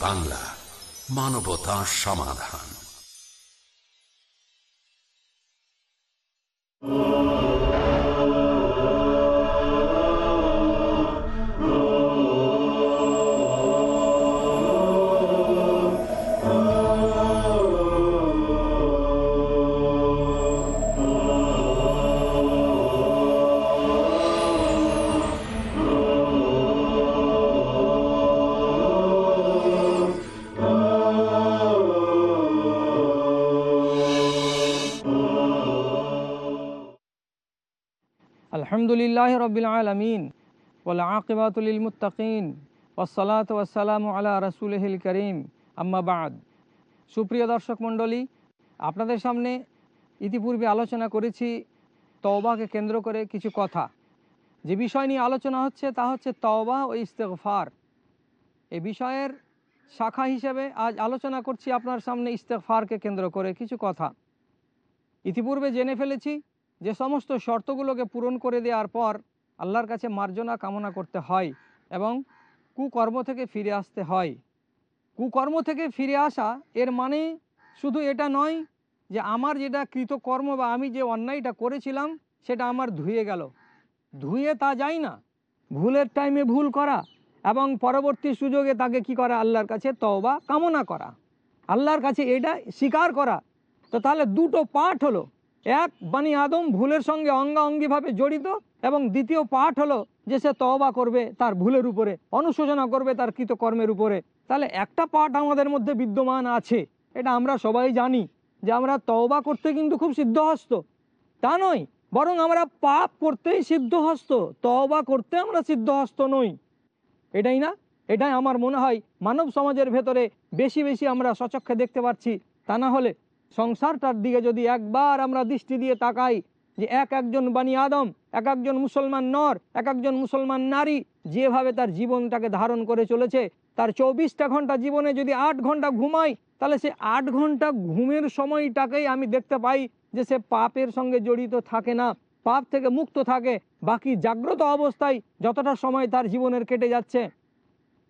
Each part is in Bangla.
বাংলা মানবতা সমাধান। আলহামদুলিল্লাহ রবিল আলমিন ওলা মুতাকিন ওসলাত ওয়াসালাম আলা রসুলহিল করিম। আম্মাবাদ সুপ্রিয় দর্শক মণ্ডলী, আপনাদের সামনে ইতিপূর্বে আলোচনা করেছি তওবাকে কেন্দ্র করে কিছু কথা। যে বিষয় নিয়ে আলোচনা হচ্ছে তা হচ্ছে তওবা ও ইস্তেকফার এ বিষয়ের শাখা হিসেবে আজ আলোচনা করছি আপনার সামনে ইস্তেকফারকে কেন্দ্র করে কিছু কথা। ইতিপূর্বে জেনে ফেলেছি যে সমস্ত শর্তগুলোকে পূরণ করে দেওয়ার পর আল্লাহর কাছে মার্জনা কামনা করতে হয় এবং কুকর্ম থেকে ফিরে আসতে হয়। কুকর্ম থেকে ফিরে আসা এর মানে শুধু এটা নয় যে আমার যেটা কৃতকর্ম বা আমি যে অন্যায়টা করেছিলাম সেটা আমার ধুয়ে গেল। ধুয়ে তা যায় না। ভুলের টাইমে ভুল করা এবং পরবর্তী সুযোগে তাকে কি করা? আল্লাহর কাছে তওবা কামনা করা। আল্লাহর কাছে এটা স্বীকার করা। তো তাহলে দুটো পাঠ হলো। এক বানি আদম ভুলের সঙ্গে অঙ্গাঙ্গিভাবে জড়িত এবং দ্বিতীয় পাঠ হলো যে সে তওবা করবে তার ভুলের উপরে, অনুশোচনা করবে তার কৃতকর্মের উপরে। তাহলে একটা পাঠ আমাদের মধ্যে বিদ্যমান আছে, এটা আমরা সবাই জানি যে আমরা তওবা করতে কিন্তু খুব সিদ্ধহস্ত। তা নয়, বরং আমরা পাপ করতেই সিদ্ধহস্ত, তওবা করতে আমরা সিদ্ধহস্ত নই। এটাই না? এটাই আমার মনে হয় মানব সমাজের ভেতরে বেশি বেশি আমরা সচক্ষে দেখতে পাচ্ছি। তা না হলে সংসারটার দিকে যদি একবার আমরা দৃষ্টি দিয়ে তাকাই যে এক একজন বানি আদম, এক একজন মুসলমান নর, এক একজন মুসলমান নারী যেভাবে তার জীবনটাকে ধারণ করে চলেছে, তার চব্বিশটা ঘণ্টা জীবনে যদি আট ঘণ্টা ঘুমাই, তাহলে সে আট ঘণ্টা ঘুমের সময়টাকেই আমি দেখতে পাই যে সে পাপের সঙ্গে জড়িত থাকে না, পাপ থেকে মুক্ত থাকে। বাকি জাগ্রত অবস্থায় যতটা সময় তার জীবনের কেটে যাচ্ছে,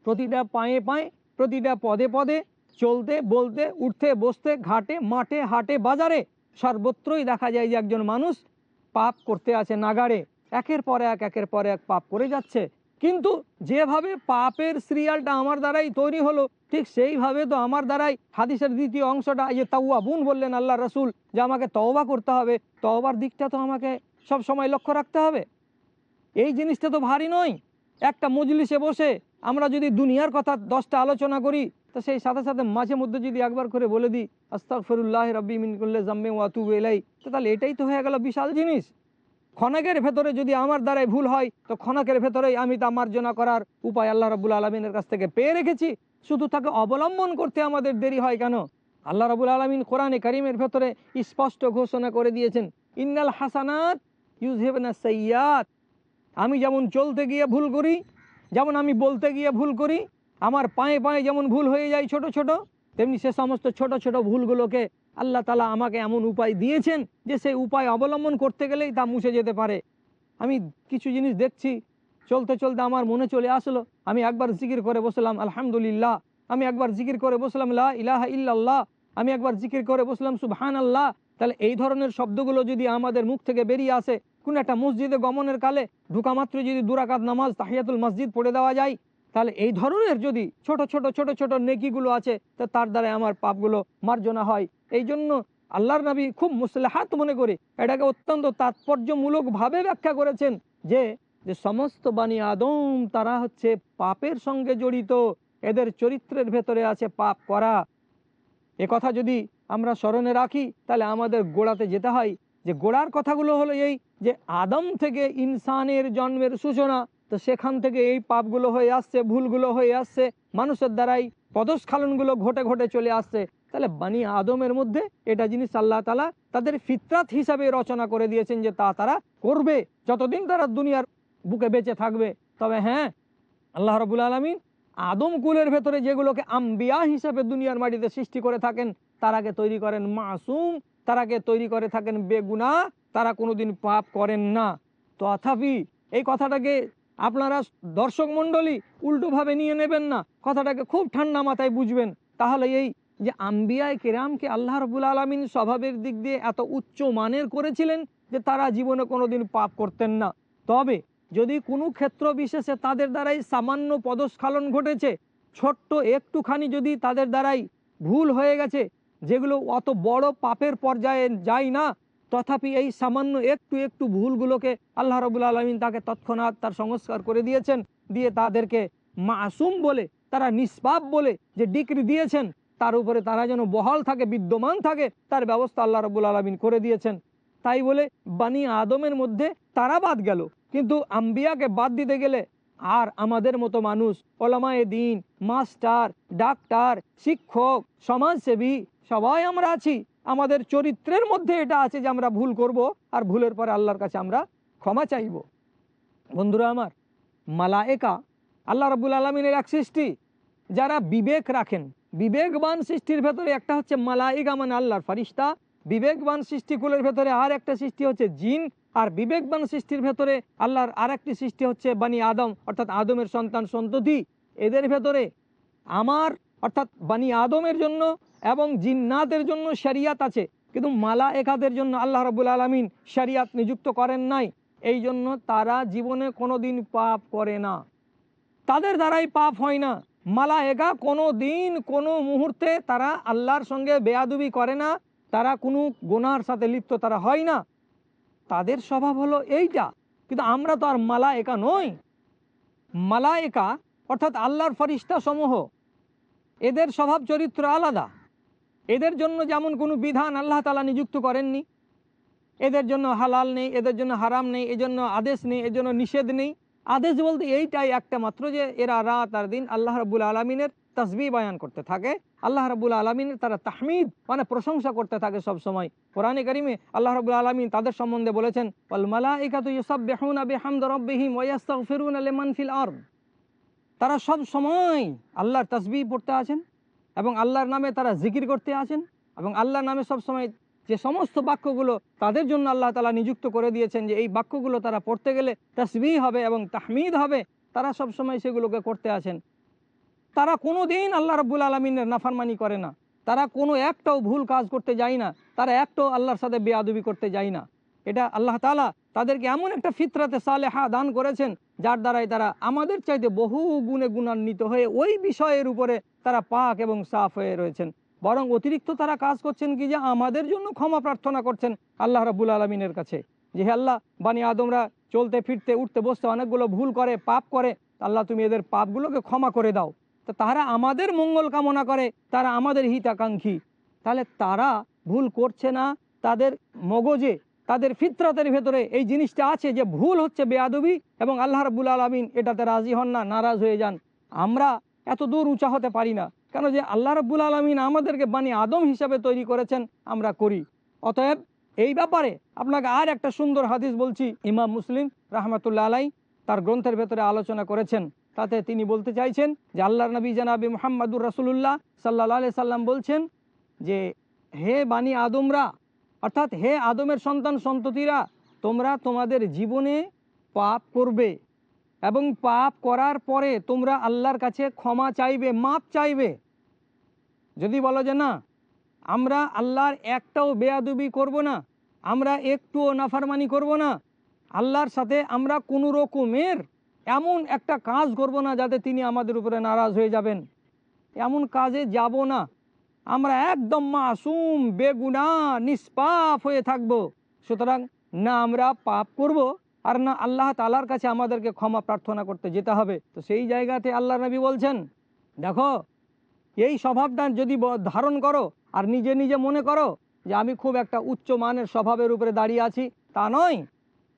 প্রতিটা পায়ে পায়ে, প্রতিটা পদে পদে চলতে, বলতে, উঠতে, বসতে, ঘাটে, মাঠে, হাটে, বাজারে সর্বত্রই দেখা যায় যে একজন মানুষ পাপ করতে আছে নাগাড়ে। একের পর এক, একের পর এক পাপ করে যাচ্ছে। কিন্তু যেভাবে পাপের সিরিয়ালটা আমার দ্বারাই তৈরি হলো, ঠিক সেইভাবে তো আমার দ্বারাই হাদিসের দ্বিতীয় অংশটা যে তাউয়া বুন বললেন আল্লাহ রসুল, যে আমাকে তওবা করতে হবে। তওবার দিকটা তো আমাকে সব সময় লক্ষ্য রাখতে হবে। এই জিনিসটা তো ভারী নয়। একটা মজলিসে বসে আমরা যদি দুনিয়ার কথা দশটা আলোচনা করি তো সেই সাথে সাথে মাঝে মধ্যে যদি একবার করে বলে দিই আস্তাক ফরুল্লাহ রব্বি মিনকুল্লে জাম্মে ওয়াতু এলাই তো তাহলে এটাই তো হয়ে গেল বিশাল জিনিস। খনকের ভেতরে যদি আমার দ্বারাই ভুল হয়, তো খনকের ভেতরেই আমি তা মার্জনা করার উপায় আল্লাহ রবুল আলমিনের কাছ থেকে পেয়ে রেখেছি। শুধু তাকে অবলম্বন করতে আমাদের দেরি হয় কেন? আল্লাহ রবুল আলমিন কোরআনে করিমের ভেতরে স্পষ্ট ঘোষণা করে দিয়েছেন, ইন্নাল হাসানাত ইউজহেবনা সৈয়াদ আমি যেমন চলতে গিয়ে ভুল করি, যেমন আমি বলতে গিয়ে ভুল করি আমার পায়ে পায়ে যেমন ভুল হয়ে যায় ছোট ছোট, তেমনি সে সমস্ত ছোট ছোট ভুলগুলোকে আল্লাহ তালা আমাকে এমন উপায় দিয়েছেন যে সেই উপায় অবলম্বন করতে গেলেই তা মুছে যেতে পারে। আমি কিছু জিনিস দেখছি, চলতে চলতে আমার মনে চলে আসলো, আমি একবার জিকির করে বসলাম, আলহামদুলিল্লাহ, আমি একবার জিকির করে বসলাম, লা ইলাহা ইল্লাল্লাহ, আমি একবার জিকির করে বসলাম সুবহান আল্লাহ তাহলে এই ধরনের শব্দগুলো যদি আমাদের মুখ থেকে বেরিয়ে আসে, কোনো একটা মসজিদে গমনের কালে ঢুকা মাত্র যদি দুরাকাত নামাজ তাহিয়াতুল মসজিদ পড়ে দেওয়া যায় তাহলে এই ধরনের যদি ছোট ছোট ছোট ছোট নেকিগুলো আছে, তো তার দ্বারা আমার পাপগুলো মার্জনা হয়। এই জন্য আল্লাহর নবী খুব মুসলাহাত মনে করে এটাকে অত্যন্ত তাৎপর্যমূলকভাবে ব্যাখ্যা করেছেন যে যে সমস্ত বাণী আদম তারা হচ্ছে পাপের সঙ্গে জড়িত। এদের চরিত্রের ভেতরে আছে পাপ করা। এ কথা যদি আমরা স্মরণে রাখি, তাহলে আমাদের গোড়াতে যেতে হয় যে গোড়ার কথাগুলো হলো এই যে আদম থেকে ইনসানের জন্মের সূচনা। তো সেখান থেকে এই পাপগুলো হয়ে আসছে, ভুলগুলো হয়ে আসছে, মানুষের দ্বারাই পদস্খালনগুলো ঘটে ঘটে চলে আসছে। তাহলে বানি আদমের মধ্যে এটা জিনিস আল্লাহ তালা তাদের ফিতরাত হিসাবে রচনা করে দিয়েছেন যে তা তারা করবে। যতদিন তারা দুনিয়ার বুকে বেঁচে থাকবে, তবে হ্যাঁ আল্লাহ রবুল আলমিন আদম কুলের ভেতরে যেগুলোকে আম্বিয়া হিসাবে দুনিয়ার মাটিতে সৃষ্টি করে থাকেন, তার আগে তৈরি করেন মাসুম, তার আগে তৈরি করে থাকেন বেগুনা, তারা কোনোদিন পাপ করেন না। তথাপি এই কথাটাকে আপনারা দর্শক মণ্ডলী উল্টোভাবে নিয়ে নেবেন না। কথাটাকে খুব ঠান্ডা মাথায় বুঝবেন। তাহলে এই যে আম্বিয়ায় কেরামকে আল্লাহ রবুল আলমিন স্বভাবের দিক দিয়ে এত উচ্চ মানের করেছিলেন যে তারা জীবনে কোনোদিন পাপ করতেন না। তবে যদি কোনো ক্ষেত্র বিশেষে তাদের দ্বারাই সামান্য পদস্খলন ঘটেছে, ছোট্ট একটুখানি যদি তাদের দ্বারাই ভুল হয়ে গেছে, যেগুলো অত বড় পাপের পর্যায়ে যায় না তথাপি এই সামান্য একটু একটু ভুলগুলোকে আল্লাহ রবুল আলমিন তাকে তৎক্ষণাৎ তার সংস্কার করে দিয়েছেন, দিয়ে তাদেরকে মাসুম বলে, তারা নিষ্পাপ বলে যে ডিগ্রি দিয়েছেন, তার উপরে তারা যেন বহাল থাকে, বিদ্যমান থাকে, তার ব্যবস্থা আল্লাহ রবুল আলমিন করে দিয়েছেন। তাই বলে বানি আদমের মধ্যে তারা বাদ গেল, কিন্তু আম্বিয়াকে বাদ দিতে গেলে আর আমাদের মতো মানুষ, ওলামায়ে দিন, মাস্টার, ডাক্তার, শিক্ষক, সমাজসেবী সবাই আমরা আছি। আমাদের চরিত্রের মধ্যে এটা আছে যে আমরা ভুল করব আর ভুলের পরে আল্লাহর কাছে আমরা ক্ষমা চাইব। বন্ধুরা আমার, মালায়েকা আল্লাহ রবুল আলমিনের এক সৃষ্টি, যারা বিবেক রাখেন। বিবেকবান সৃষ্টির ভেতরে একটা হচ্ছে মালাইকা মানে আল্লাহর ফারিস্তা। বিবেকবান সৃষ্টিকুলের ভেতরে আর একটা সৃষ্টি হচ্ছে জিন, আর বিবেকবান সৃষ্টির ভেতরে আল্লাহর আর একটি সৃষ্টি হচ্ছে বানি আদম, অর্থাৎ আদমের সন্তান সন্ততি। এদের ভেতরে আমার, অর্থাৎ বানি আদমের জন্য এবং জিন্নাতের জন্য শরিয়াত আছে। কিন্তু মালা একাদের জন্য আল্লাহ রবুল আলমিন শরিয়াত নিযুক্ত করেন নাই। এই জন্য তারা জীবনে কোনো দিন পাপ করে না। তাদের দ্বারাই পাপ হয় না। মালায়েকা কোনো দিন কোনো মুহূর্তে তারা আল্লাহর সঙ্গে বেয়াদুবি করে না। তারা কোনো গোনার সাথে লিপ্ত তারা হয় না। তাদের স্বভাব হলো এইটা। কিন্তু আমরা তো আর মালায়েকা নই। মালায়েকা অর্থাৎ আল্লাহর ফরিস্তা সমূহ এদের স্বভাব চরিত্র আলাদা। এদের জন্য যেমন কোনো বিধান আল্লাহ তালা নিযুক্ত করেননি, এদের জন্য হালাল নেই, এদের জন্য হারাম নেই, এজন্য আদেশ নেই, এজন্য নিষেধ নেই। আদেশ বলতে এইটাই একটা মাত্র যে এরা রাত আর দিন আল্লাহ রবুল আলমিনের তসবি বয়ান করতে থাকে। আল্লাহ রবুল আলমিনের তারা তাহমিদ মানে প্রশংসা করতে থাকে সব সময় কোরআনে কারিমে আল্লাহ রবুল আলমিন তাদের সম্বন্ধে বলেছেন তারা সব সময় আল্লাহর তসবি পড়তে আছেন। এবং আল্লাহর নামে তারা জিকির করতে আছেন এবং আল্লাহর নামে সব সময় যে সমস্ত বাক্যগুলো তাদের জন্য আল্লাহ তালা নিযুক্ত করে দিয়েছেন যে এই বাক্যগুলো তারা পড়তে গেলে তসবি হবে এবং তাহমিদ হবে, তারা সব সময় সেগুলোকে করতে আছেন তারা কোনো দিন আল্লাহ রব্বুল আলমিনের নাফারমানি করে না। তারা কোনো একটাও ভুল কাজ করতে যায় না। তারা একটাও আল্লাহর সাথে বেয়াদুবি করতে যায় না। এটা আল্লাহ তালা তাদেরকে এমন একটা ফিতরাতে সালেহা দান করেছেন, যার দ্বারাই তারা আমাদের চাইতে বহু গুণে গুণান্বিত হয়ে ওই বিষয়ের উপরে তারা পাক এবং সাফ হয়ে রয়েছেন। বরং অতিরিক্ত তারা কাজ করছেন কি যে আমাদের জন্য ক্ষমা প্রার্থনা করছেন আল্লাহ রাবুল আলমিনের কাছে। যে হে আল্লাহ, বানি আদমরা চলতে, ফিরতে, উঠতে, বসতে অনেকগুলো ভুল করে, পাপ করে, আল্লাহ তুমি এদের পাপগুলোকে ক্ষমা করে দাও। তো তারা আমাদের মঙ্গল কামনা করে, তারা আমাদের হিতাকাঙ্ক্ষী। তাহলে তারা ভুল করছে না তাদের মগজে তাদের ফিতরতের ভেতরে এই জিনিসটা আছে যে ভুল হচ্ছে বেয়াদবি এবং আল্লাহ রাবুল আলমিন এটাতে রাজি হন না, নারাজ হয়ে যান। আমরা এত দূর উঁচা হতে পারি না। কেন যে আল্লাহ রব্বুল আলমিন আমাদেরকে বানি আদম হিসাবে তৈরি করেছেন, আমরা করি। অতএব এই ব্যাপারে আপনাকে আর একটা সুন্দর হাদিস বলছি। ইমাম মুসলিম রাহমাতুল্লাহ আলাই তার গ্রন্থের ভেতরে আলোচনা করেছেন। তাতে তিনি বলতে চাইছেন যে আল্লাহ নবী জানাবি মোহাম্মদুর রসুল্লাহ সাল্লাহ আলি সাল্লাম বলছেন যে, হে বানি আদমরা অর্থাৎ হে আদমের সন্তান সন্ততিরা, তোমরা তোমাদের জীবনে পাপ করবে এবং পাপ করার পরে তোমরা আল্লাহর কাছে ক্ষমা চাইবে, মাপ চাইবে। যদি বলো যে না, আমরা আল্লাহর একটাও বেয়াদুবি করব না, আমরা একটুও নাফারমানি করব না, আল্লাহর সাথে আমরা কোনো রকমের এমন একটা কাজ করব না যাতে তিনি আমাদের উপরে নারাজ হয়ে যাবেন। এমন কাজে যাব না। আমরা একদম মাসুম, বেগুনা, নিষ্পাপ হয়ে থাকব। সুতরাং না আমরা পাপ করব আর না আল্লাহ তালার কাছে আমাদেরকে ক্ষমা প্রার্থনা করতে যেতে হবে। তো সেই জায়গাতে আল্লাহ নবী বলছেন, দেখো, এই স্বভাবটা যদি ধারণ করো আর নিজে নিজে মনে করো যে আমি খুব একটা উচ্চ মানের স্বভাবের উপরে দাঁড়িয়ে আছি, তা নয়।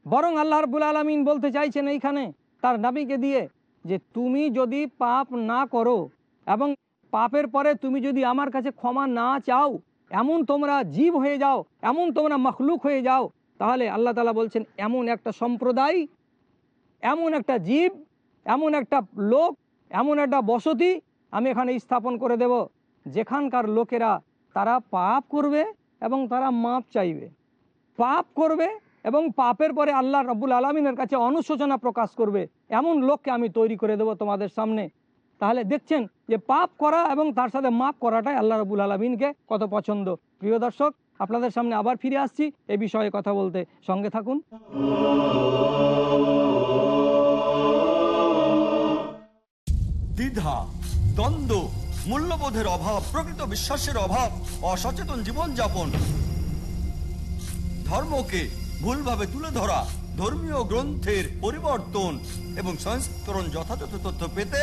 বরং আল্লাহ রবুল আলমিন বলতে চাইছেন এইখানে তার নাবিকে দিয়ে যে তুমি যদি পাপ না করো এবং পাপের পরে তুমি যদি আমার কাছে ক্ষমা না চাও, এমন তোমরা জীব হয়ে যাও, এমন তোমরা মখলুক হয়ে যাও, তাহলে আল্লাহ তালা বলছেন, এমন একটা সম্প্রদায়, এমন একটা জীব, এমন একটা লোক, এমন একটা বসতি আমি এখানে স্থাপন করে দেব, যেখানকার লোকেরা তারা পাপ করবে এবং তারা মাপ চাইবে। পাপ করবে এবং পাপের পরে আল্লাহ রব্বুল আলমিনের কাছে অনুশোচনা প্রকাশ করবে, এমন লোককে আমি তৈরি করে দেবো তোমাদের সামনে। তাহলে দেখছেন যে পাপ করা এবং তার সাথে মাপ করাটাই আল্লাহ রবুল আলমিনকে কত পছন্দ। প্রিয় দর্শক, আপনাদের সামনে আবার ফিরে আসছি এ বিষয়ে কথা বলতে। সঙ্গে থাকুন। দ্বিধা, দ্বন্দ্ব, মূল্যবোধের অভাব, প্রকৃত বিশ্বাসের অভাব, অসচেতন জীবনযাপন। ধর্মকে ভুলভাবে তুলে ধরা, ধর্মীয় গ্রন্থের পরিবর্তন এবং সংস্করণ যথাযথ তথ্য পেতে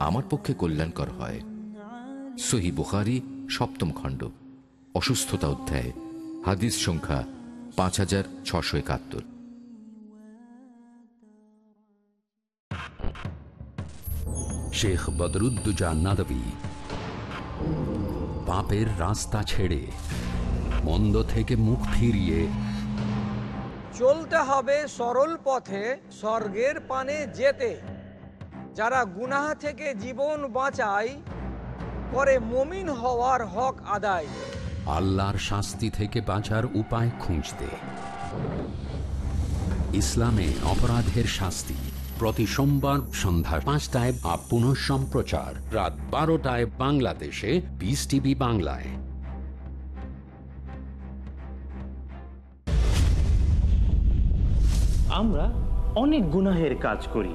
আমার পক্ষে কল্যাণকর হয়। সহি বুখারি সপ্তম খণ্ড অসুস্থতা অধ্যায় হাদিস সংখ্যা পাঁচ হাজার ছশো একাত্তর। শেখ বদরুদ্দুজা নাদবী পাপের রাস্তা ছেড়ে মন্দ থেকে মুখ ফিরিয়ে। চলতে হবে সরল পথে স্বর্গের পানে যেতে। যারা গুনাহ থেকে জীবন বাঁচায় পরে মমিন হওয়ার হক আদায়। আল্লাহর শাস্তি থেকে বাঁচার উপায় খুঁজতে। ইসলামে অপরাধের শাস্তি প্রতি সোমবার সন্ধ্যা পাঁচটায় আপ পুনঃ সম্প্রচার রাত বারোটায় বাংলাদেশে পিস টিভি বাংলায়। আমরা অনেক গুনাহের কাজ করি।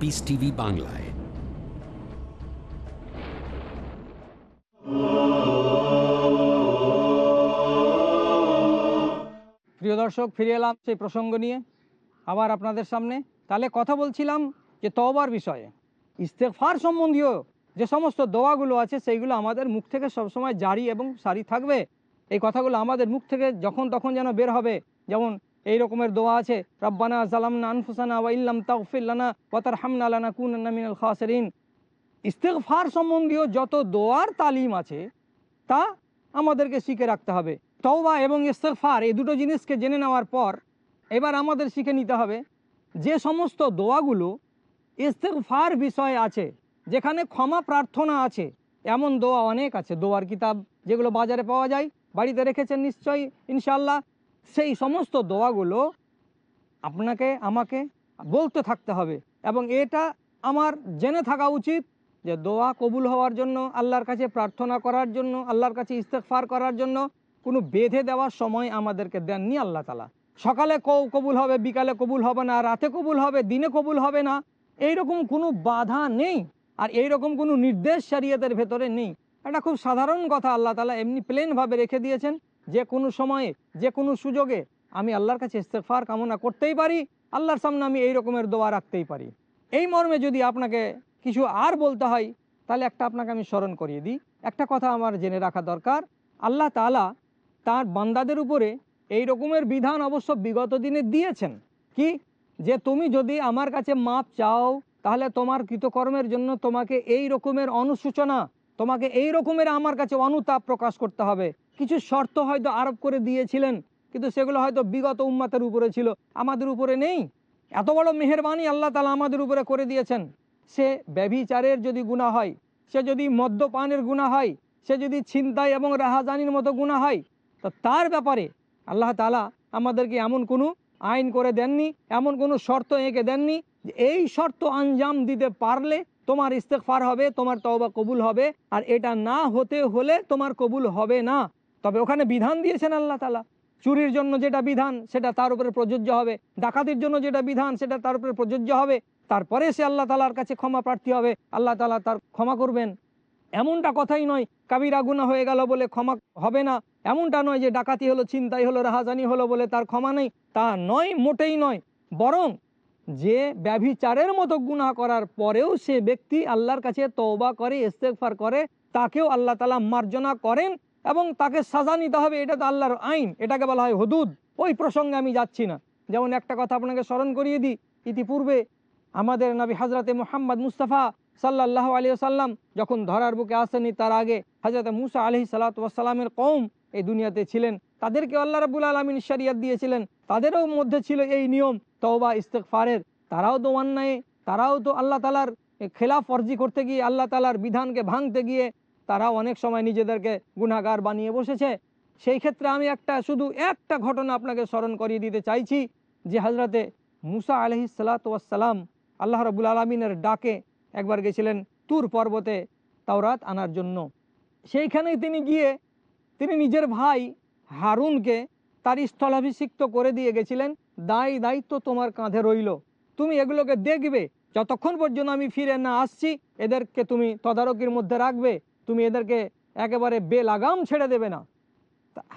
পিস টিভি বাংলায়। প্রিয় দর্শক, ফিরে এলাম সেই প্রসঙ্গ নিয়ে। আবার আপনাদের সামনে। তাহলে কথা বলছিলাম যে তওবার বিষয়ে। ইস্তেফার সম্বন্ধীয় যে সমস্ত দোয়াগুলো আছে, সেইগুলো আমাদের মুখ থেকে সবসময় জারি এবং সারি থাকবে। এই কথাগুলো আমাদের মুখ থেকে যখন তখন যেন বের হবে। যেমন এই রকমের দোয়া আছে, রব্বানা জালামনা আনফুসানা ওয়া ইল্লাম তাগফির ওয়াতার হামনা লানা কুনান্না মিনাল খাসিরিন। ইস্তেগফার সম্বন্ধীয় যত দোয়ার তালিম আছে, তা আমাদেরকে শিখে রাখতে হবে। তওবা এবং ইস্তেগফার এই দুটো জিনিসকে জেনে নেওয়ার পর এবার আমাদের শিখে নিতে হবে যে সমস্ত দোয়াগুলো ইস্তেগফার বিষয়ে আছে, যেখানে ক্ষমা প্রার্থনা আছে, এমন দোয়া অনেক আছে। দোয়ার কিতাব যেগুলো বাজারে পাওয়া যায়, বাড়িতে রেখেছেন নিশ্চয়ই ইনশাল্লাহ সেই সমস্ত দোয়াগুলো আপনাকে, আমাকে বলতে থাকতে হবে এবং এটা আমার জেনে থাকা উচিত যে দোয়া কবুল হওয়ার জন্য, আল্লাহর কাছে প্রার্থনা করার জন্য, আল্লাহর কাছে ইস্তেকফার করার জন্য কোনো বেঁধে দেওয়ার সময় আমাদেরকে দেননি আল্লাহ তালা সকালে কৌ- কবুল হবে, বিকালে কবুল হবে না, রাতে কবুল হবে, দিনে কবুল হবে না, এইরকম কোনো বাধা নেই আর এইরকম কোনো নির্দেশ শরিয়তের ভেতরে নেই। এটা খুব সাধারণ কথা, আল্লাহ তালা এমনি প্লেনভাবে রেখে দিয়েছেন। যে কোনো সময়ে, যে কোনো সুযোগে আমি আল্লাহর কাছে ইস্তেফার কামনা করতেই পারি, আল্লাহর সামনে আমি এই রকমের দোয়া রাখতেই পারি। এই মর্মে যদি আপনাকে কিছু আর বলতে হয়, তাহলে একটা আপনাকে আমি স্মরণ করিয়ে দিই। একটা কথা আমার জেনে রাখা দরকার, আল্লাহ তালা তার বান্দাদের উপরে এই রকমের বিধান অবশ্য বিগত দিনে দিয়েছেন। কি? যে তুমি যদি আমার কাছে মাপ চাও, তাহলে তোমার কৃতকর্মের জন্য তোমাকে এই রকমের অনুসূচনা তোমাকে এই রকমের আমার কাছে অনুতাপ প্রকাশ করতে হবে। কিছু শর্ত হয়তো আরোপ করে দিয়েছিলেন, কিন্তু সেগুলো হয়তো বিগত উম্মাতের উপরে ছিল। আমাদের উপরে নেই। এত বড় মেহেরবানি আল্লাহ তালা আমাদের উপরে করে দিয়েছেন। সে ব্যভিচারের যদি গুণা হয়, সে যদি মদ্যপানের গুণা হয়, সে যদি ছিনতাই এবং রাহাজানির মতো গুণা হয়, তো তার ব্যাপারে আল্লাহ তালা আমাদেরকে এমন কোনো আইন করে দেননি, এমন কোনো শর্ত এঁকে দেননি যে এই শর্ত আঞ্জাম দিতে পারলে তোমার ইস্তেকফার হবে, তোমার তওবা কবুল হবে। আর এটা না হতে হলে তোমার কবুল হবে না। তবে ওখানে বিধান দিয়েছেন আল্লাহ তালা চুরির জন্য যেটা বিধান, সেটা তার উপরে প্রযোজ্য হবে। ডাকাতির জন্য যেটা বিধান, সেটা তার উপরে প্রযোজ্য হবে। তারপরে সে আল্লাহ তালার কাছে ক্ষমা প্রার্থী হবে। আল্লাহ তালা তার ক্ষমা করবেন। এমনটা কথাই নয়, কাবিরা গুণা হয়ে গেল বলে ক্ষমা হবে না। এমনটা নয় যে ডাকাতি হলো চিন্তাই হলো, রাহাজানি হলো বলে তার ক্ষমা নেই। তা নয়, মোটেই নয়। বরং যে ব্যভিচারের মতো গুনাহ করার পরেও সে ব্যক্তি আল্লাহর কাছে তওবা করে, ইস্তেগফার করে, তাকেও আল্লাহ তালা মার্জনা করেন। এবং তাকে সাজা নিতে হবে, এটা তো আল্লাহর আইন। এটাকে বলা হয় হদুদ। ওই প্রসঙ্গে আমি যাচ্ছি না। যেমন একটা কথা আপনাকে স্মরণ করিয়ে দিই। ইতিপূর্বে আমাদের নবী হাজরতে মোহাম্মদ মুস্তাফা সাল্লাহ আলী সাল্লাম যখন ধরার বুকে আসেনি তার আগে হাজরত মুসা আলহি সালাতামের কৌম এই দুনিয়াতে ছিলেন। তাদেরকে আল্লাহ রাবুল আলমিন শরিয়াত দিয়েছিলেন। তাদেরও মধ্যে ছিল এই নিয়ম, তওবা ইস্তেকফারের তারাও তো অন্যায়, তারাও তো আল্লাহ তালার খেলাফ ফর্জি করতে গিয়ে, আল্লাহ তালার বিধানকে ভাঙতে গিয়ে তারাও অনেক সময় নিজেদেরকে গুনাগার বানিয়ে বসেছে। সেই ক্ষেত্রে আমি একটা, শুধু একটা ঘটনা আপনাকে স্মরণ করিয়ে দিতে চাইছি, যে হজরতে মুসা আলহি সালাতাম আল্লাহ রবুল আলমিনের ডাকে একবার গেছিলেন তুর পর্বতে তাওরাত আনার জন্য। সেইখানেই তিনি গিয়ে, তিনি নিজের ভাই হারুনকে তার স্থলাভিষিক্ত করে দিয়ে গেছিলেন দায় দায়িত্ব তোমার কাঁধে রইল। তুমি এগুলোকে দেখবে। যতক্ষণ পর্যন্ত আমি ফিরে না আসছি, এদেরকে তুমি তদারকির মধ্যে রাখবে। তুমি এদেরকে একেবারে বেলাগাম ছেড়ে দেবে না।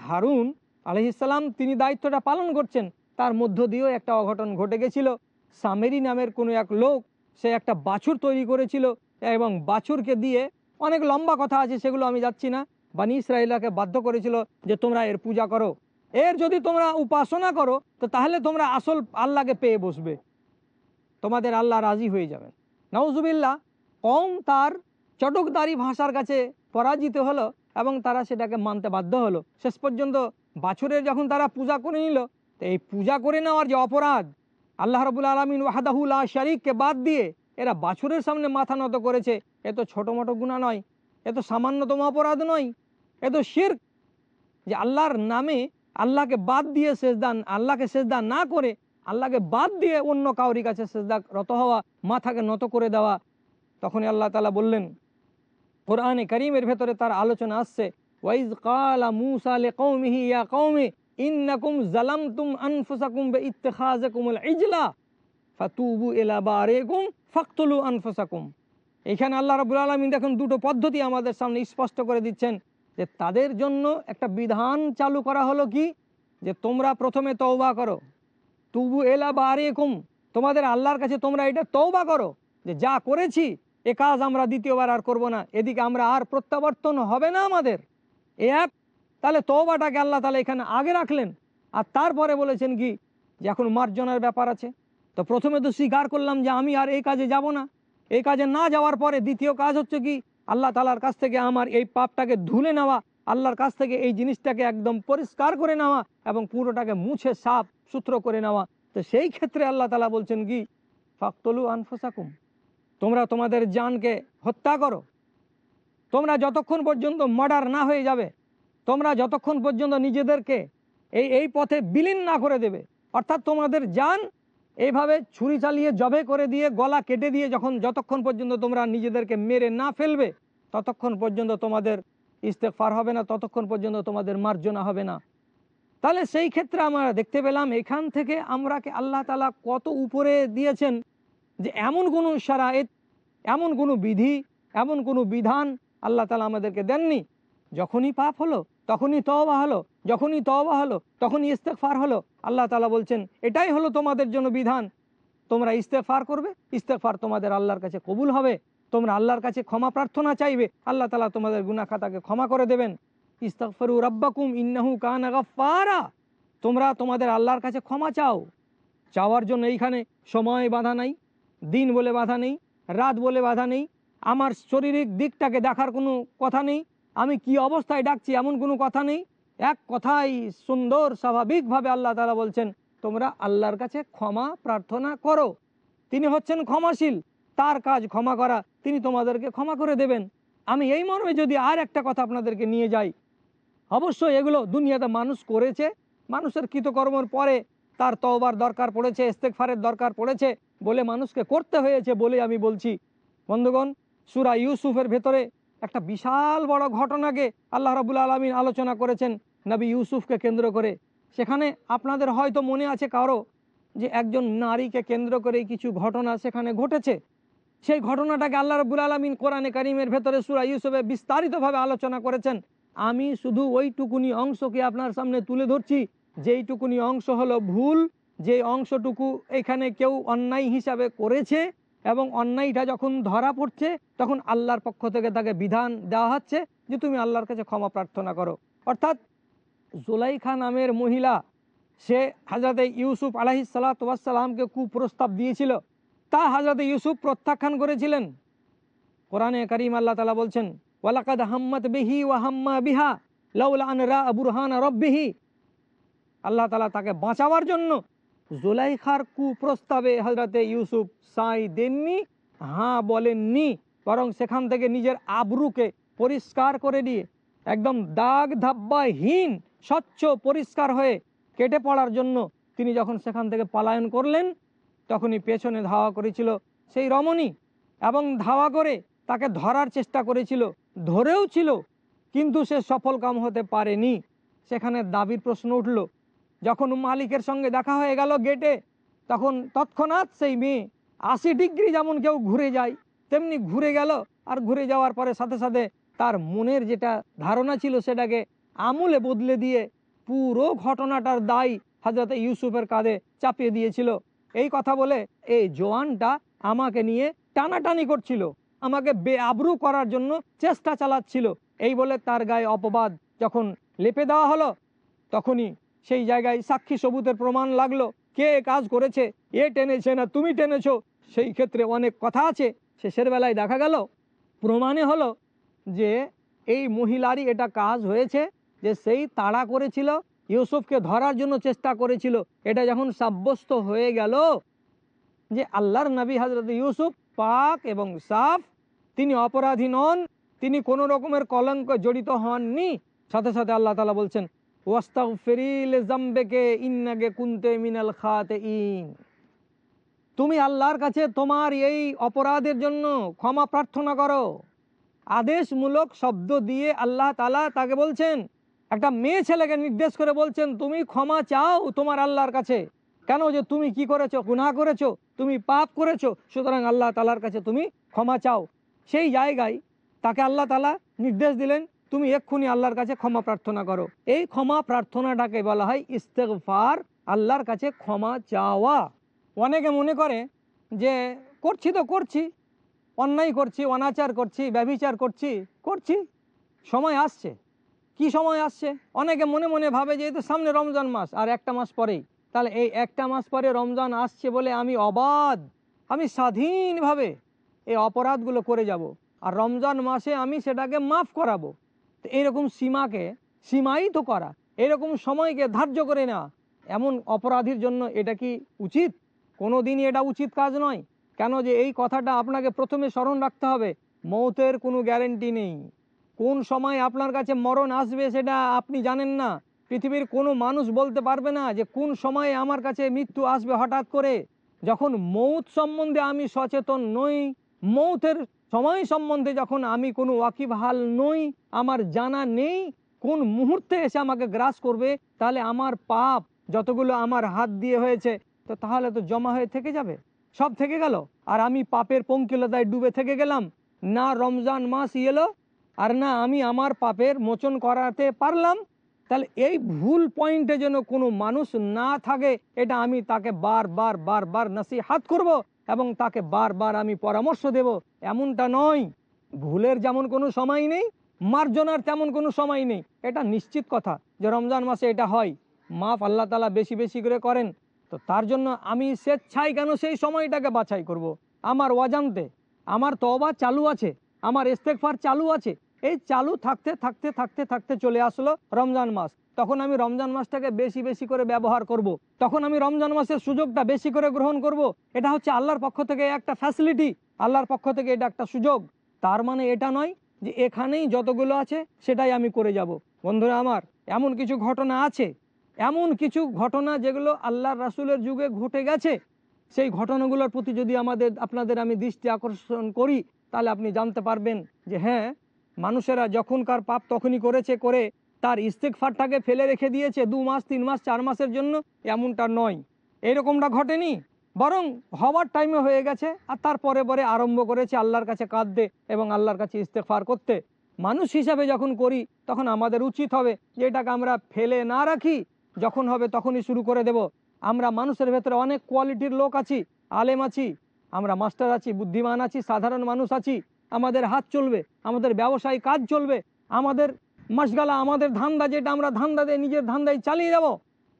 হারুন আলহিসাল্লাম তিনি দায়িত্বটা পালন করছেন। তার মধ্য দিয়েও একটা অঘটন ঘটে গেছিল। সামেরি নামের কোনো এক লোক সে একটা বাছুর তৈরি করেছিল এবং বাছুরকে দিয়ে অনেক লম্বা কথা আছে, সেগুলো আমি যাচ্ছি না। বানি ইসরায়েলাকে বাধ্য করেছিল যে তোমরা এর পূজা করো। এর যদি তোমরা উপাসনা করো, তো তাহলে তোমরা আসল আল্লাহকে পেয়ে বসবে। তোমাদের আল্লাহ রাজি হয়ে যাবেন। নওজুবিল্লা কম তার চটকদারি ভাষার কাছে পরাজিত হলো এবং তারা সেটাকে মানতে বাধ্য হলো। শেষ পর্যন্ত বাছুরের যখন তারা পূজা করে নিল, তো এই পূজা করে নেওয়ার যে অপরাধ, আল্লাহ রবুল আলমিন ওয়াহাদাহুল্লাহ শরিককে বাদ দিয়ে এরা বাছুরের সামনে মাথা নত করেছে। এ তো ছোটো মোটো গুণা নয়, এ তো সামান্যতম অপরাধ নয়, এ তো শির যে আল্লাহর নামে আল্লাহকে বাদ দিয়ে সেজদান আল্লাহকে সেজদা না করে আল্লাহকে বাদ দিয়ে অন্য কাউরি কাছে সেজদা রত হওয়া, মাথাকে নত করে দেওয়া, তখনই আল্লাহ তালা বললেন কোরআনে করিমের ভেতরে তার আলোচনা আসছে, ওয়াইজ কালা মুসা লে কৌমিহি ইয়া কৌমি ইন্নাকুম জালামতুম আনফুসাকুম বে ইত্তেখাজাকুমুল ইজলা ফাতুবু ইলা বারেকুম ফাকতুলু আনফুসাকুম। এখানে আল্লাহ রাব্বুল আলামিন দেখুন দুটো পদ্ধতি আমাদের সামনে স্পষ্ট করে দিচ্ছেন, যে তাদের জন্য একটা বিধান চালু করা হলো কি? যে তোমরা প্রথমে তওবা করো। তুবু এলা বারেকুম, তোমাদের আল্লাহর কাছে তোমরা এটা তওবা করো, যে যা করেছি এ কাজ আমরা দ্বিতীয়বার আর করব না। এদিকে আমরা আর প্রত্যাবর্তন হবে না আমাদের। এ এক, তাহলে তওবাটাকে আল্লাহ তালা এখানে আগে রাখলেন। আর তারপরে বলেছেন কি, যে এখন মার্জনার ব্যাপার আছে। তো প্রথমে তো স্বীকার করলাম যে আমি আর এই কাজে যাব না। এই কাজে না যাওয়ার পরে দ্বিতীয় কাজ হচ্ছে কি, আল্লাহ তালার কাছ থেকে আমার এই পাপটাকে ধুলে নেওয়া, আল্লাহর কাছ থেকে এই জিনিসটাকে একদম পরিষ্কার করে নেওয়া এবং পুরোটাকে মুছে সাফ সূত্র করে নেওয়া। তো সেই ক্ষেত্রে আল্লাহ তালা বলছেন কি, ফাকতলু আনফোসাকুম। তোমরা তোমাদের জানকে হত্যা করো। তোমরা যতক্ষণ পর্যন্ত মার্ডার না হয়ে যাবে, তোমরা যতক্ষণ পর্যন্ত নিজেদেরকে এই এই পথে বিলীন না করে দেবে, অর্থাৎ তোমাদের যান এইভাবে ছুরি চালিয়ে জবে করে দিয়ে গলা কেটে দিয়ে যখন, যতক্ষণ পর্যন্ত তোমরা নিজেদেরকে মেরে না ফেলবে, ততক্ষণ পর্যন্ত তোমাদের ইস্তেকফার হবে না, ততক্ষণ পর্যন্ত তোমাদের মার্জনা হবে না। তাহলে সেই ক্ষেত্রে আমরা দেখতে পেলাম এখান থেকে আমরাকে আল্লাহ তালা কত উপরে দিয়েছেন যে এমন কোনো সারায়েত এমন কোনো বিধি, এমন কোনো বিধান আল্লাহ তালা আমাদেরকে দেননি। যখনই পাপ হলো, তখনই তওবা হলো, যখনই তওবা হলো, তখনই ইস্তেকফার হলো। আল্লাহ তালা বলছেন, এটাই হলো তোমাদের জন্য বিধান। তোমরা ইস্তেকফার করবে ইস্তেকফার তোমাদের আল্লাহর কাছে কবুল হবে। তোমরা আল্লাহর কাছে ক্ষমা প্রার্থনা চাইবে। আল্লাহ তালা তোমাদের গুনা খাতাকে ক্ষমা করে দেবেন। ইস্তফরু রব্বাকুম ইন্নাহু কান তোমরা তোমাদের আল্লাহর কাছে ক্ষমা চাও। চাওয়ার জন্য এইখানে সময় বাধা নাই। দিন বলে বাধা নেই, রাত বলে বাধা নেই, আমার শারীরিক দিকটাকে দেখার কোনো কথা নেই, আমি কি অবস্থায় ডাকছি এমন কোনো কথা নেই। এক কথাই সুন্দর, স্বাভাবিকভাবে আল্লাহ তালা বলছেন, তোমরা আল্লাহর কাছে ক্ষমা প্রার্থনা করো। তিনি হচ্ছেন ক্ষমাশীল, তার কাজ ক্ষমা করা, তিনি তোমাদেরকে ক্ষমা করে দেবেন। আমি এই মর্মে যদি আর একটা কথা আপনাদেরকে নিয়ে যাই, অবশ্যই এগুলো দুনিয়াতে মানুষ করেছে, মানুষের কৃতকর্মের পরে তার তওবার দরকার পড়েছে ইস্তেকফারের দরকার পড়েছে বলে মানুষকে করতে হয়েছে বলে আমি বলছি। বন্ধুগণ, সুরা ইউসুফের ভেতরে একটা বিশাল বড় ঘটনাকে আল্লাহ রাবুল আলমিন আলোচনা করেছেন নবী ইউসুফকে কেন্দ্র করে। সেখানে আপনাদের হয়তো মনে আছে কারও যে একজন নারীকে কেন্দ্র করে কিছু ঘটনা সেখানে ঘটেছে। সেই ঘটনাটাকে আল্লাহ রবুল আলমিন কোরআনে কারিমের ভেতরে সুরা ইউসুফে বিস্তারিতভাবে আলোচনা করেছেন। আমি শুধু ওইটুকুনি অংশকে আপনার সামনে তুলে ধরছি, যেইটুকুনি অংশ হলো ভুল যে অংশটুকু এখানে কেউ অন্যায় হিসাবে করেছে এবং অন্যায়টা যখন ধরা পড়ছে, তখন আল্লাহর পক্ষ থেকে তাকে বিধান দেওয়া হচ্ছে যে তুমি আল্লাহর কাছে ক্ষমা প্রার্থনা করো। অর্থাৎ জুলাইখা নামের মহিলা, সে হাজরতে ইউসুফ আলাহি সাল্লাতামকে কুপ্রস্তাব দিয়েছিল। তা হাজরতে ইউসুফ প্রত্যাখ্যান করেছিলেন। কোরআনে করিম আল্লাহ তালা বলছেন, ওয়ালাকাদ হাম্মত বিহি ওয়া হাম্মা বিহা, লাউলা রা বুরহান রব্বিহি। আল্লাহ তালা তাকে বাঁচাবার জন্য জুলাইখার কুপ্রস্তাবে হজরতে ইউসুফ সাই দেননি হ্যাঁ বলেননি, বরং সেখান থেকে নিজের আবরুকে পরিষ্কার করে দিয়ে একদম দাগ ধাব্বাহীন, স্বচ্ছ, পরিষ্কার হয়ে কেটে পড়ার জন্য তিনি যখন সেখান থেকে পলায়ন করলেন, তখনই পেছনে ধাওয়া করেছিল সেই রমণী এবং ধাওয়া করে তাকে ধরার চেষ্টা করেছিল, ধরেও ছিল, কিন্তু সে সফল কাম হতে পারেনি। সেখানে দাবির প্রশ্ন উঠল যখন মালিকের সঙ্গে দেখা হয়ে গেল গেটে, তখন তৎক্ষণাৎ সেই মেয়ে আশি ডিগ্রি যেমন কেউ ঘুরে যায়, তেমনি ঘুরে গেল আর ঘুরে যাওয়ার পরে সাথে সাথে তার মনের যেটা ধারণা ছিল সেটাকে আমূলে বদলে দিয়ে পুরো ঘটনাটার দায় হাজরত ইউসুফের কাঁধে চাপিয়ে দিয়েছিল। এই কথা বলে এই জোয়ানটা আমাকে নিয়ে টানাটানি করছিল, আমাকে বেআবরু করার জন্য চেষ্টা চালাচ্ছিল। এই বলে তার গায়ে অপবাদ যখন লেপে দেওয়া হলো, তখনই সেই জায়গায় সাক্ষী সবুতের প্রমাণ লাগল। কে কাজ করেছে? এ টেনেছে না তুমি টেনেছো? সেই ক্ষেত্রে অনেক কথা আছে। শেষের বেলায় দেখা গেল। প্রমাণে হলো যে এই মহিলারই এটা কাজ হয়েছে, যে সেই তাড়া করেছিল, ইউসুফকে ধরার জন্য চেষ্টা করেছিল। এটা যখন সাব্যস্ত হয়ে গেল যে আল্লাহর নবী হজরত ইউসুফ পাক এবং সাফ, তিনি অপরাধী নন, তিনি কোনো রকমের কলঙ্ক জড়িত হননি। সাথে সাথে আল্লাহ তালা বলছেন খাতে ইন তুমি আল্লাহর কাছে তোমার এই অপরাধের জন্য ক্ষমা প্রার্থনা করো। আদেশমূলক শব্দ দিয়ে আল্লাহ তালা তাকে বলছেন, একটা মেয়ে ছেলেকে নির্দেশ করে বলছেন, তুমি ক্ষমা চাও তোমার আল্লাহর কাছে। কেন যে তুমি কি করেছ? গুনাহ করেছ? তুমি পাপ করেছ? সুতরাং আল্লাহ তালার কাছে তুমি ক্ষমা চাও। সেই জায়গায় তাকে আল্লাহ তালা নির্দেশ দিলেন তুমি এক্ষুনি আল্লাহর কাছে ক্ষমা প্রার্থনা করো। এই ক্ষমা প্রার্থনাটাকে বলা হয় ইস্তেকফার আল্লাহর কাছে ক্ষমা চাওয়া। অনেকে মনে করে যে, করছি তো করছি, অন্যায় করছি, অনাচার করছি, ব্যভিচার করছি করছি, সময় আসছে। কি সময় আসছে? অনেকে মনে মনে ভাবে যে তো সামনে রমজান মাস, আর একটা মাস পরেই। তাহলে এই একটা মাস পরে রমজান আসছে বলে আমি অবাধ, আমি স্বাধীনভাবে এই অপরাধগুলো করে যাব। আর রমজান মাসে আমি সেটাকে মাফ করাবো। তো সীমাকে, সীমায়িত করা, এরকম সময়কে ধার্য করে না এমন অপরাধীর জন্য এটা কি উচিত? কোনো দিনই এটা উচিত কাজ নয়। কেন যে এই কথাটা আপনাকে প্রথমে স্মরণ রাখতে হবে, মৌতের কোনো গ্যারেন্টি নেই। কোন সময় আপনার কাছে মরণ আসবে সেটা আপনি জানেন না। পৃথিবীর কোনো মানুষ বলতে পারবে না যে কোন সময়ে আমার কাছে মৃত্যু আসবে হঠাৎ করে। যখন মৌত সম্বন্ধে আমি সচেতন নই, মৌতের সময় সম্বন্ধে যখন আমি কোনো ওয়াকিবহাল নই, আমার জানা নেই, কোন মুহূর্তে এসে আমাকে গ্রাস করবে, তাহলে আমার পাপ যতগুলো আমার হাত দিয়ে হয়েছে, তো তাহলে তো জমা হয়ে থেকে যাবে, সব থেকে গেল। আর আমি পাপের পঙ্কিলতায় ডুবে থেকে গেলাম। না রমজান মাস এলো, আর না আমি আমার পাপের মোচন করাতে পারলাম। তাহলে এই ভুল পয়েন্টে যেন কোনো মানুষ না থাকে, এটা আমি তাকে বার বার বার বার বারবার হাত করব। এবং তাকে বারবার আমি পরামর্শ দেব, এমনটা নয়। ভুলের যেমন কোনো সময় নেই, মার্জনার তেমন কোনো সময় নেই। এটা নিশ্চিত কথা যে রমজান মাসে এটা হয়। মাফ আল্লাহ তালা বেশি বেশি করে করেন। তো তার জন্য আমি স্বেচ্ছায় কেন সেই সময়টাকে বাছাই করব। আমার অজান্তে, আমার তবা চালু আছে, আমার ইস্তেকফার চালু আছে। এই চালু থাকতে থাকতে থাকতে থাকতে চলে আসলো রমজান মাস। তখন আমি রমজান মাসটাকে বেশি বেশি করে ব্যবহার করব। তখন আমি রমজান মাসের সুযোগটা বেশি করে গ্রহণ করব। এটা হচ্ছে আল্লাহর পক্ষ থেকে একটা ফ্যাসিলিটি আল্লাহর পক্ষ থেকে এটা একটা সুযোগ। তার মানে এটা নয় যে এখানেই যতগুলো আছে সেটাই আমি করে যাব। বন্ধুরা আমার, এমন কিছু ঘটনা আছে। এমন কিছু ঘটনা যেগুলো আল্লাহর রাসুলের যুগে ঘটে গেছে। সেই ঘটনাগুলোর প্রতি যদি আমাদের, আপনাদের আমি দৃষ্টি আকর্ষণ করি, তাহলে আপনি জানতে পারবেন যে হ্যাঁ মানুষেরা যখনকার পাপ তখনই করেছে, করে। তার ইস্তেকফারটাকে ফেলে রেখে দিয়েছে দু মাস, তিন মাস, চার মাসের জন্য, এমনটা নয়। এরকমটা ঘটেনি, বরং হওয়ার টাইমে হয়ে গেছে, আর তারপরে পরে আরম্ভ করেছে আল্লাহর কাছে কাঁদতে এবং আল্লাহর কাছে ইস্তেকফার করতে। মানুষ হিসাবে যখন করি, তখন আমাদের উচিত হবে যে এটাকে আমরা ফেলে না রাখি, যখন হবে তখনই শুরু করে দেব। আমরা মানুষের ভেতরে অনেক কোয়ালিটির লোক আছি, আলেম আছি, আমরা মাস্টার আছি, বুদ্ধিমান আছি, সাধারণ মানুষ আছি, আমাদের হাত চলবে, আমাদের ব্যবসায়ী কাজ চলবে, আমাদের মাসগালা আমাদের ধান্দা যেটা, আমরা ধান্দা দিয়ে নিজের ধান্দায় চালিয়ে যাব।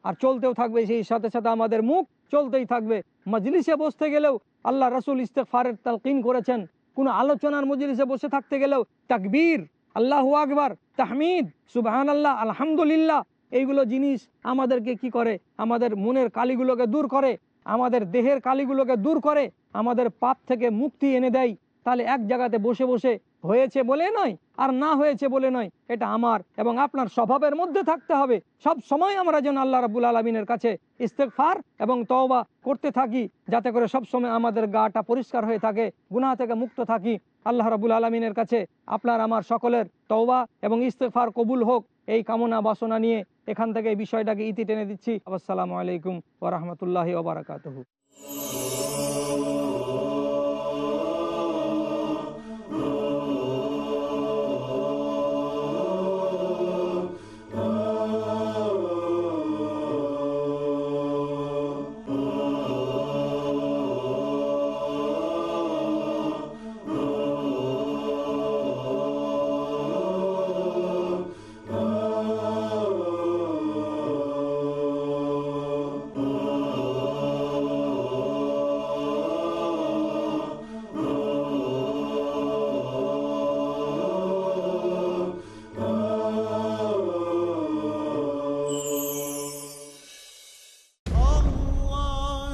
আর চলতেও থাকবে সেই সাথে সাথে আমাদের মুখ চলতেই থাকবে। মজলিসে বসতে গেলেও আল্লাহ রসুল ইস্তেকফারের তালকিন করেছেন। কোনো আলোচনার মজলিসে বসে থাকতে গেলেও তাকবীর, আল্লাহ আকবার, তাহমিদ সুবাহান আল্লাহ আলহামদুলিল্লাহ, এইগুলো জিনিস আমাদেরকে কি করে? আমাদের মনের কালিগুলোকে দূর করে, আমাদের দেহের কালিগুলোকে দূর করে, আমাদের পাপ থেকে মুক্তি এনে দেয়। তাহলে এক জায়গাতে বসে বসে হয়েছে বলে নয় আর না হয়েছে বলে নয়, এটা আমার এবং আপনার স্বভাবের মধ্যে থাকতে হবে। সব সময় আমরা যেন আল্লাহ রাবুল আলমিনের কাছে ইস্তেকফার এবং তওবা করতে থাকি, যাতে করে সব সময় আমাদের গাটা পরিষ্কার হয়ে থাকে, গুনাহ থেকে মুক্ত থাকি। আল্লাহ রাবুল আলমিনের কাছে আপনার, আমার সকলের তওবা এবং ইস্তেকফার কবুল হোক। এই কামনা বাসনা নিয়ে এখান থেকে এই বিষয়টাকে ইতি টেনে দিচ্ছি। আসসালামু আলাইকুম ওরহমতুল্লাহি ওবরাকাতহু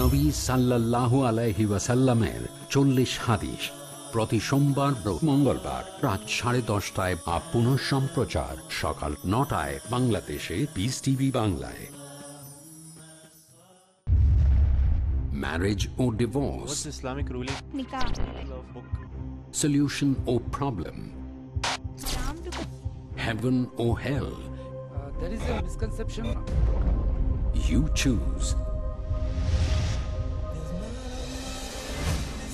নবী সাল্লাল্লাহু আলাইহি ওয়াসাল্লামের চল্লিশ হাদিস প্রতি সোমবার মঙ্গলবার রাত সাড়ে দশটায় বা পুনঃ সম্প্রচার সকাল নটায় বাংলাদেশে পিস টিভি বাংলায় marriage O divorce solution or problem Islam to heaven or hell there is a misconception you choose